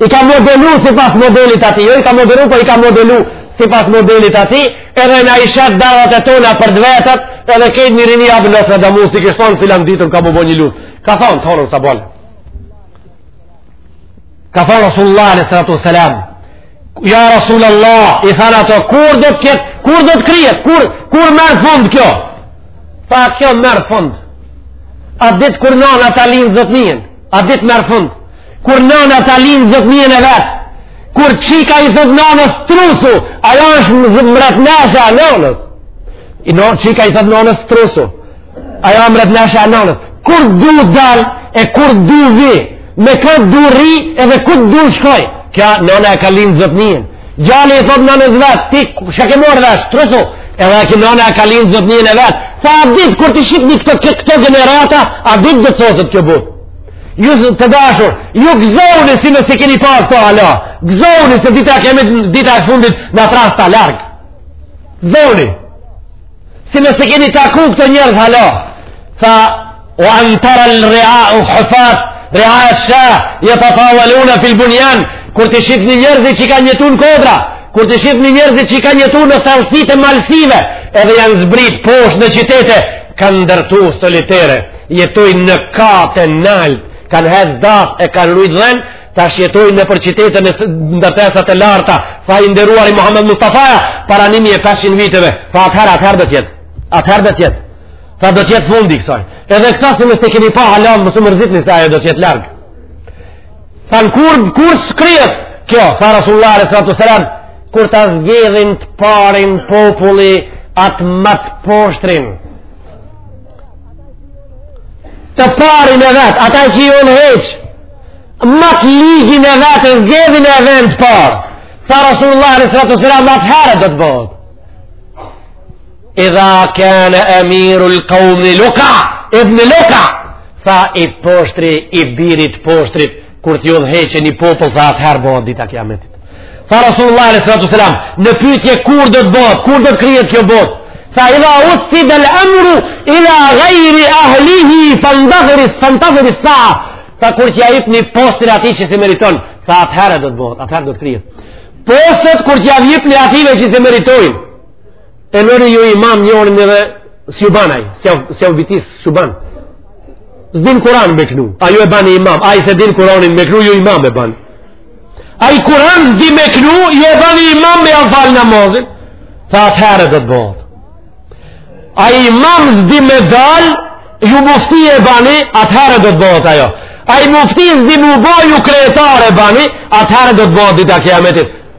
I ka modelu sipas modelit të tij, jo i ka modelu, po i ka modelu sipas modelit të tij, edhe na i shet darat e tona për t'vetat, edhe krejt një rinia bë nësë dhe mu, si ka thonë filan ditën ka m'u bo një luftë. Ka thonë, thonën sa bolë. Ka thonë Rasullullah alejhi salatu selam, ja Rasullullah, i thanë ato, kur do të kjetë, kur do të kryhet, kur, kur merr fund kjo? Tha kjo merr fund. At ditë kur nana ta lind zotninë, at ditë merr fund. Kur nëna ta lind zotninë e vet, kur qika i thotë nënës trusu, ajo është mretnesha e nënës. I në qika i thotë nënës trusu, ajo është mretnesha e nënës. Kur du dal e kur du vi, me kë du rri edhe ku du shkoj, kjo nëna e ka lind zotninë. Gjali i thotë nënës vet, ti çka ke morrë vesh trusu, edhe e nëna e ka lind zotninë e vet. Tha at ditë, kur t'i shifni këtë, këtë, këtë gjenerata, at ditë do të soset kjo botë. Ju të dashur, ju gëzoni si nëse keni pa këto hala. Gëzoni se dita kemi dita e fundit në atras të largë. Gëzoni. Si nëse keni taku këto njerëz hala. Tha, ve en tera l-urate hufat, riae sha, jetetavelune fil bunjan, kur t'i shifni njerëzit që kanë jetu në kodra, kur t'i shifni njerëzit që kanë jetu në thellsitë e malsive, edhe janë zbrit poshtë në qytete, kanë ndërtu solitere. jetojnë në kate nalt kanë hec zbath e kanë rujt dhen tash jetojnë nëpër qytete në ndërtesat e larta tha i nderuari Muhammed Mustafa para 1500 viteve tha atëherë atëherë do të jetë atëherë do të jetë tha do të jetë fundi i kësaj edhe këta si me s'e keni pa hala mos u mërzitni se ajo do të jetë larg thanë kur, kur të kryhet kjo tha Rasulullah alejhi salatu ve selam kur ta zgjedhin të parin populli atë ma të poshtrin të parin e vet, ata që i udhëheq, ma të ligin e vet, e zgjedhin në vend parë, tha Rasulullah alejhi salatu ve selam, atëherë do të bëhet. Idha kane emirul kaumi luka, ibnu luka, tha i poshtri, i birit poshtrit, Kur t'udhëheqë një popull, tha atëherë bëhet dita kiametit. Tha Rasulullah a.s. Në pytje kur do të bëhet, kur do të kryhet kjo botë. Tha idha ussidel emru, ila gajri ahlihi, fentedhiris, fentedhiris sa. Tha kur t'ja ipni postin atij që s'e meriton, tha atëherë do të bëhet, atëherë do të kryhet. Postet kur t'jav ipni atyve që s'e meritojnë. E nëri ju imam njërin edhe si ju banaj, si ju vitis, si ju ban. S'din Kur'an me knu, a ju e bani imam, ai s'e din Kur'anin me knu, ju imam e ban. Ai Kur'an s'di me knu, ju e bani imam me jav falë namazin, tha atëherë do të bëhet. Ai imam s'di me dalë, ju mufti e bani, atëherë do të bëhet ajo. Ai mufti s'di m'u bo, ju kryetar e bani, atëherë do të bëhet dita kiametit.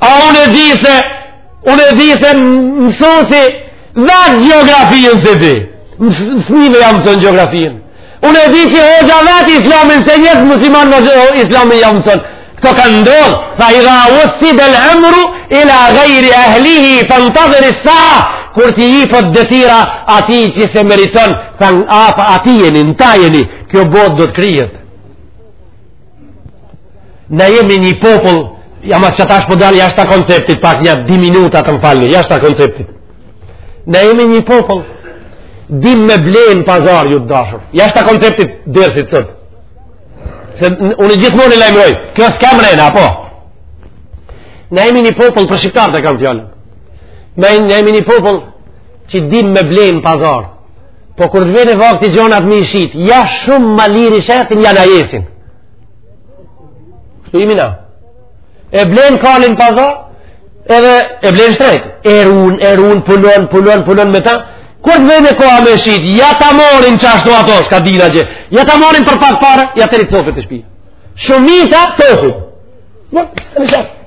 A unë e di se, unë e di se mësusi vetë gjeografinë s'e di. Nxënësve jau mëson gjeografinë. Unë e di që hoxha vetë islamin s'e njeh, muslimanëve islamin jau mëson. Këto kanë ndodhë, fe idha ussidel emru ila gajri ahlihi fentedhiris sa, kur t'i ipet detyra atij që s'e meriton, tha a pa aty jeni, në ta jeni, kjo botë do të kryhet. Na jemi një popull, jam atë që tash po dal jashta konceptit, pak nja dy minuta të më falni, jashta konceptit. Na jemi një popull, dim me ble në pazar ju të dashur, jashta konceptit dersit sot. Se unë gjithmonë i lajmëroj, kjo s'ka mrena, apo? Na jemi një popull për shqiptarët e kam fjalën. Na jemi një popull që dim me ble në pazar. Po kur të vjen vakti gjonat me i shit, ja shumë ma lirë i shesim, ja na jesin. Kështu jemi na. E blen kalin n'pazar, edhe e blen shtrejt. E run, e run, punon, punon, punon me ta. Kur të vjen koha me shit, ja ta marrin qashtu ato, shka dina gje. Ja ta marrin për pak pare, ja të rri t'cofet te shpi. Shumica, sofu.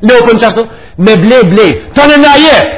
Lopën qashtu, me ble, ble, të në nga jetë.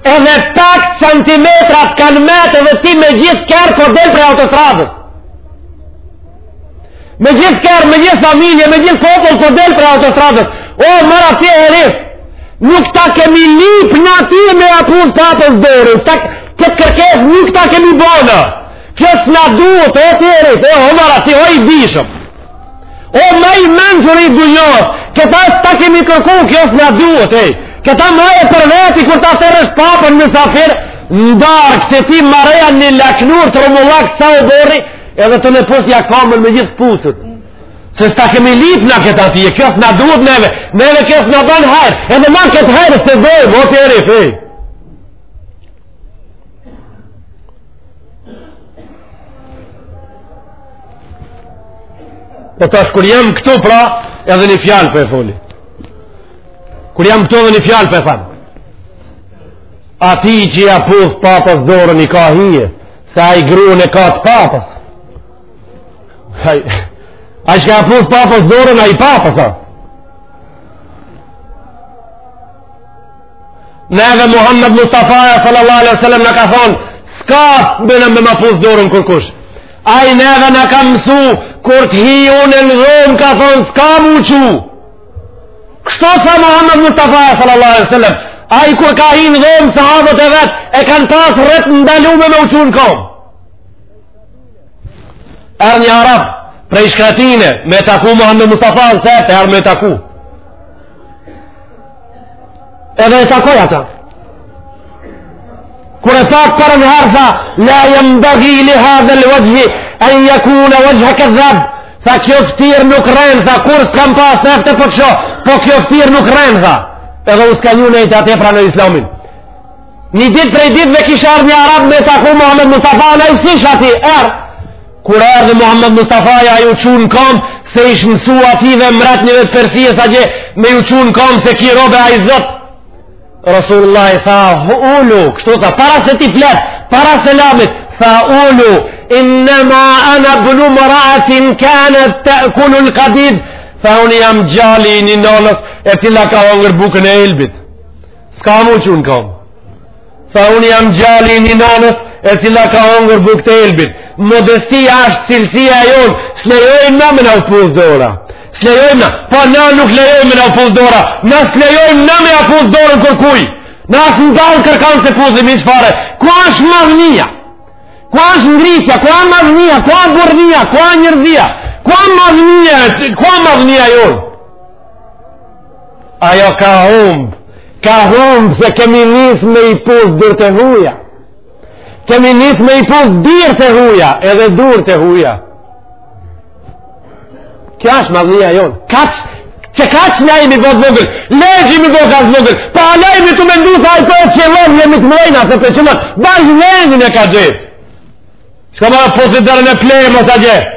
Edhe pak centimetra t'kanë metë edhe ti me gjithë kerr po del prej autostradës. Me gjithë kerr, me gjithë familje, me gjithë popull po del prej autostradës. O, more ti herif, nuk ta kemi lipë në ati me apus papës dorës. Ta, këtë kërkesë nuk ta kemi bo na. Kjo s'na duhet, o ti herif, o, more ti, o i dijshëm. O ma i mençuri i dunjasë, këta s'ta kemi kërku, kjo s'na duhet, ej. Këta maje për veti, kur ta thërretsh papën mysafir, n'darkë ti maroja një laknur të rrumullak sa oborri, edhe tonë puthja kamën me gjithë kpucët. Se s'ta kemi lyp na këta ty, e kjo s'na duhet neve, neve kjo s'na ban hajr, edhe ma këtë hajr s'e dojm, o ti herif, ej. Po tash kur jam këtu pra, edhe një fjalë po e foli. Kur jam këtu edhe një fjalë po e thom. Atij që ia puth papës dorën i ka hije, se ai gruan e ka të papës. Ai a s'ia ka puth papës dorën ai papës. A? Ne edhe Muhammed Mustafa e sallallahu alaihi sallam na ka thonë, s'ka mana me ma puth dorën kërkush. Ai ne edhe na ka mësu, kur të hi unë në dhomë, ka thonë, s'ka m'u çu. Kështu tha Muhammed Mustafa e sallallahu alaihi sallam, ai kur ka hi në dhomë, sahabët e vet, e kanë pasë rreptë ndalume me u çu n'komë. Erdh një arab, prej shkretine, me taku Muhammed Mustafanë sefte herë me taku. Edhe e takoi ata. Kur e pa t'parën herë tha, la jenbegi li hadhel vexhhi, en jekune vexhhe kedhab, tha kjo fëtyrë nuk rren, tha kurr s'e kam pa, sefte herë po e shoh, po kjo fëtyrë nuk rren, tha. Edhe s'ka nejt, aty pranoi islamin. Një ditë prej ditëve kish ardh një arab me taku Muhammed Mustafanë, e s'ish aty, erdh. Kur erdh dhe Muhammed Mustafa, ai iu çu n'kom, se ish mësu atje te mreti i vet i Persisë atje, me iu çu n'kom se ky rob e ai zot. Rasulullah i tha, ulu, kështu tha, para se t'i flet, para selamit, tha ulu, innema ana bnu mraetin kanet te'kulul kadid, tha unë jam djali i një nonës, e cila ka hongër bukën e elbit. S'ka mu çu n'kam. Tha unë jam djali i një nanës e cila ka hangër bukë të elbit. Modestia është cilësia e jonë. S'lejojmë na me na puth dorën. S'lejojmë na. Po na nuk lejojmë me na puth dorën. Na s'lejojmë na me na puth dorën kërkuj. Na as në dorë kërkan s'e puthim hiç fare. Ku është madhnia? Ku është ngritja? Ku është madhnia? Ku është burrnia? Ku është njerzia? Ku është madhnia? Ku është madhnia jonë? Ajo ka humb, ka humb se kemi nis me i puth dyrt e huja. Kemi nis me i puth dyrt e huja, edhe durt e huja. Kjo është madhnia jonë. Kaq, që kaq na jemi të vogël, le që jemi të vogël, po na jemi tu mendu se po qëllojmë, jemi të mërejnë se po qëllojmë, bashkë vendin e ka gjithë. Shka ma po të dërën e plejë, më të gjithë.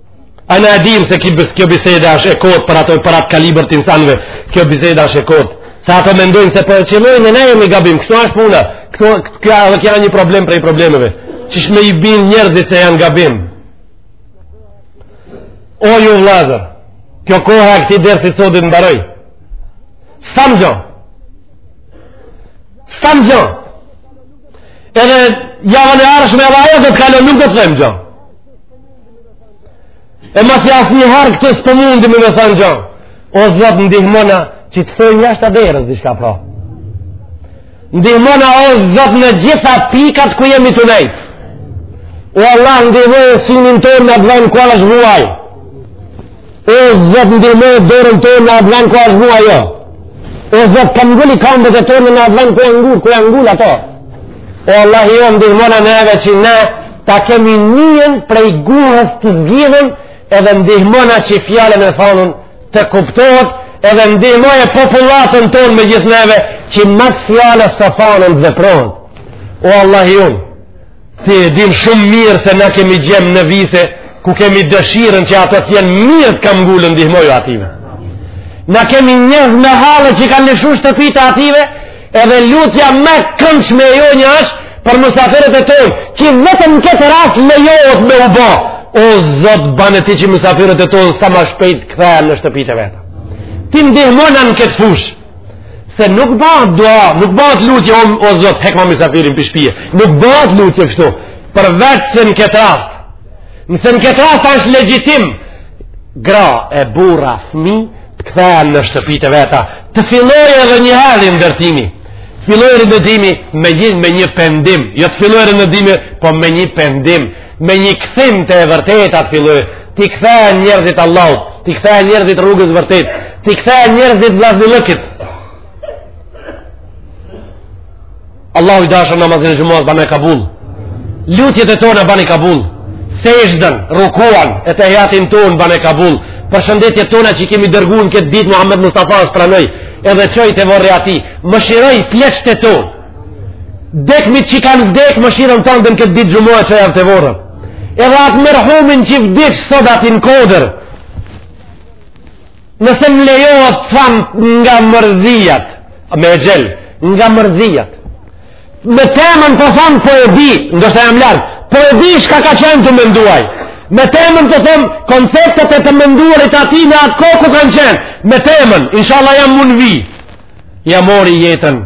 A na e dimë se kjo bisedë është e kotë për ata për atë kalibër të insanve, kjo bisedë është e kotë. Se ata mendojnë se po qëllojnë e ne jemi gabim, kështu është puna. Kjo, kjo, kjo, kjo një problem për i problemeve. Qysh me i bind njerëzit se janë gabim. O ju vllazër, kjo koha e këtij dersi t'sotit mbaroi. S'tham gjo. S'tham gjo. Edhe javën e ardhshme edhe ajo do të kalojë nuk do të them gjo. E masi asnjëherë këtu s'po mundi me me thënë gjo. O Zot ndihmona që të thomë jashtë dersit diçka pra. Ndihmona o Zot në gjitha pikat ku jemi tu nejt. O Allah ndihmoje synin tonë në at ven ku është vu aj. O zot ndihmoje dorën tonë në at ven ku është msu ajo. O zot kamënguli kambët e tonë në at ven ku janë ngu, ku janë ngul ato. O Allahu jonë ndihmona neve që ne ta kemi nyjën prej gjuhës të zgjidhun edhe ndihmona që fjalën e thanun të kuptohet edhe ndihmoje popullatën tonë me gjithë neve që mas fjalës së thanun të veprohet. O Allahu jonë. Ti e din shumë mirë se na kemi djem në vise ku kemi dëshirën që ata të jenë mirë të kamëngulun ndihmoju atyve. Na kemi njerëz me halle që kanë lëshu shtëpitë e atyve edhe lutja ma e këndshme e jonja është për musafirët e tonë që vetëm në këtë rast lejohet me u bo. O Zot bane ti që musafirët e tonë sa ma shpejt kthehen në shtëpitë e veta. Ti ndihmona në këtë fushë. se nuk bëhet dua, nuk bëhet lutje o, o Zot, hekma misafirin prej shpije. Nuk bëhet lutje kështu. Përveç se në këtë rast. Nëse në këtë rast është legjitim gra e burra fëmi të kthehen në shtëpitë e veta, të fillojë edhe një herë rindërtimi. Të fillojë rindërtimi me një me një pendim, jo të fillojë rindërtimi, po me një pendim. Me një kthim të vërtetë ta fillu, t'i kthehen njerëzit Allahut, t'i kthehen njerëzit rrugës vërtetë, t'i kthehen njerëzit vllaznillëkit. Allahu i dashur namazin e xhumas bane kabul, lutjet e tona bani kabul, sexhden, rukuan, etehijatin tonë bane kabul, përshëndetjet tona që i kemi dërgu në këtë ditë Muhammed Mustafas pranoji edhe çoji te vorri i tij mëshiroji pleqtë e tonë Dekmit që kanë vdek mëshirën tande në këtë ditë xhumaje çojau te vorret. Edhe atë merhumin që vdiq sot aty në kodër. Nëse më lejohet thanë nga mërzia, me exhel, nga mërzia. Me temën po thom po e di, ndoshta jam larg, po e di çka ka qenë tu mendu ai. Me temën po thom konceptet e të menduarit të tij në atë kohë ku kanë qenë. Me temën, inshallah jam mund vi. Jam mori jetën.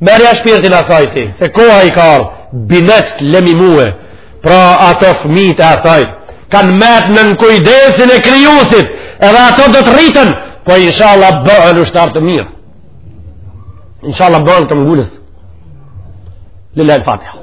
Merrja shpirtin asaj ti, se koha i ka ardhë, binjakët lemi mue, pra ato fmijt e asaj, kanë metë nën kujdesin e krijusit, edhe ato do të rriten, po inshallah bëhen ushtarë të mirë. Inshallah bëhen këmbëngulës. Lillahi l-Fatiha.